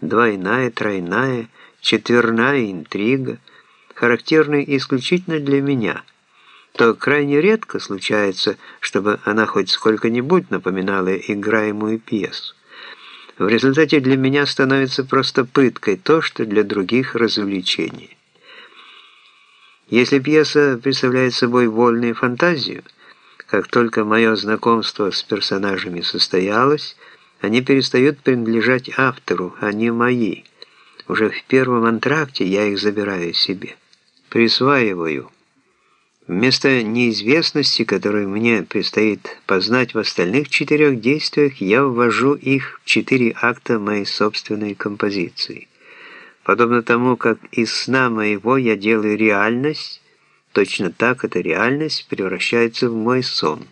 двойная, тройная, четверная интрига, характерны исключительно для меня, то крайне редко случается, чтобы она хоть сколько-нибудь напоминала играемую пьесу. В результате для меня становится просто пыткой то, что для других развлечение. Если пьеса представляет собой вольную фантазию, как только мое знакомство с персонажами состоялось, они перестают принадлежать автору, они мои. Уже в первом антракте я их забираю себе. Присваиваю. Вместо неизвестности, которую мне предстоит познать в остальных четырех действиях, я ввожу их в четыре акта моей собственной композиции. Подобно тому, как из сна моего я делаю реальность, точно так эта реальность превращается в мой сон.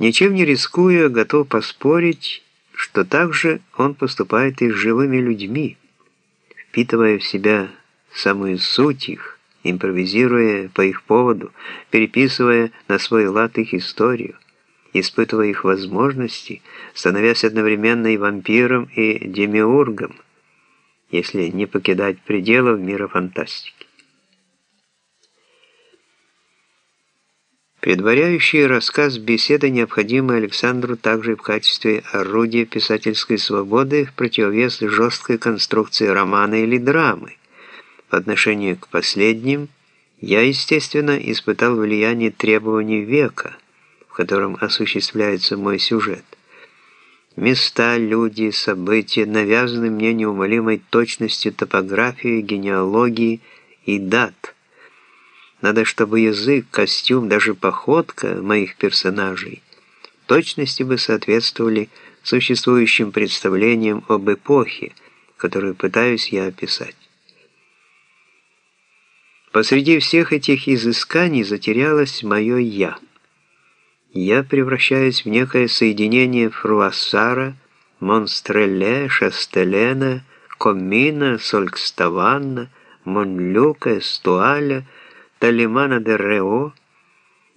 Ничем не рискуя, готов поспорить, что также он поступает и с живыми людьми, впитывая в себя самую суть их, импровизируя по их поводу, переписывая на свой лад их историю, испытывая их возможности, становясь одновременно и вампиром, и демиургом, если не покидать пределов мира фантастики. Предваряющий рассказ беседы необходимы Александру также в качестве орудия писательской свободы в противовес жесткой конструкции романа или драмы. В отношении к последним я, естественно, испытал влияние требований века, в котором осуществляется мой сюжет. Места, люди, события навязаны мне неумолимой точностью топографии, генеалогии и дат. Надо, чтобы язык, костюм, даже походка моих персонажей в точности бы соответствовали существующим представлениям об эпохе, которую пытаюсь я описать. Посреди всех этих изысканий затерялось мое «я». Я превращаюсь в некое соединение Фруассара, Монстреле, Шастелена, Комина, Солькставанна, Монлюка, Эстуаля, Талимана де Рео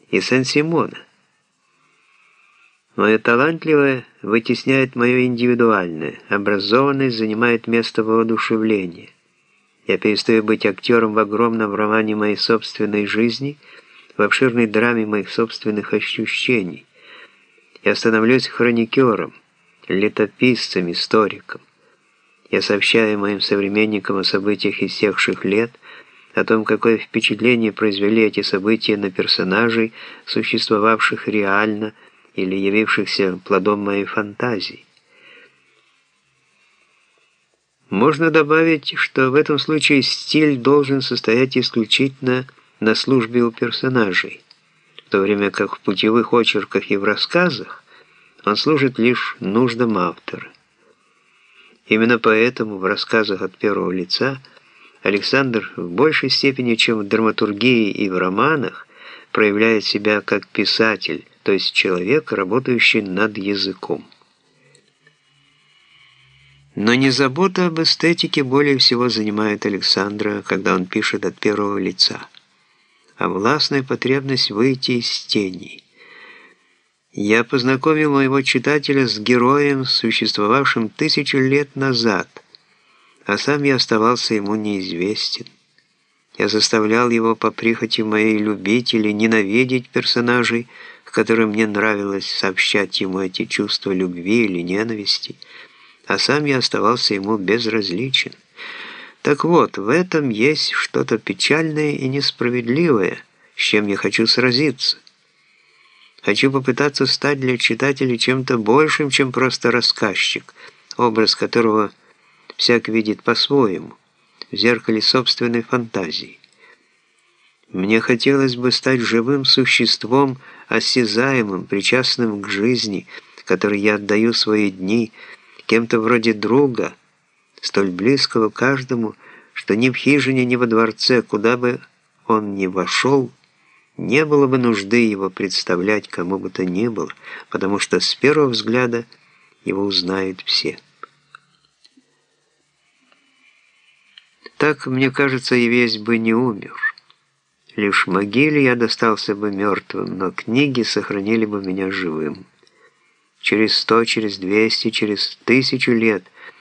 и Сен-Симона. Мое талантливое вытесняет мое индивидуальное, образованность занимает место воодушевления. Я перестаю быть актером в огромном романе моей собственной жизни, в обширной драме моих собственных ощущений. Я становлюсь хроникером, летописцем, историком. Я сообщаю моим современникам о событиях истекших лет, о том, какое впечатление произвели эти события на персонажей, существовавших реально или явившихся плодом моей фантазии. Можно добавить, что в этом случае стиль должен состоять исключительно на службе у персонажей, в то время как в путевых очерках и в рассказах он служит лишь нуждам автора. Именно поэтому в рассказах от первого лица Александр в большей степени, чем в драматургии и в романах, проявляет себя как писатель, то есть человек, работающий над языком. Но не забота об эстетике более всего занимает Александра, когда он пишет от первого лица, а властная потребность выйти из тени. Я познакомил моего читателя с героем, существовавшим тысячу лет назад, а сам я оставался ему неизвестен. Я заставлял его по прихоти моей любить или ненавидеть персонажей, которым мне нравилось сообщать ему эти чувства любви или ненависти – а сам я оставался ему безразличен. Так вот, в этом есть что-то печальное и несправедливое, с чем я хочу сразиться. Хочу попытаться стать для читателя чем-то большим, чем просто рассказчик, образ которого всяк видит по-своему, в зеркале собственной фантазии. Мне хотелось бы стать живым существом, осязаемым, причастным к жизни, которой я отдаю свои дни, кем-то вроде друга, столь близкого каждому, что ни в хижине, ни во дворце, куда бы он ни вошел, не было бы нужды его представлять кому бы то ни было, потому что с первого взгляда его узнают все. Так, мне кажется, и весь бы не умер. Лишь могиле я достался бы мертвым, но книги сохранили бы меня живым. через сто, через двести, через тысячу лет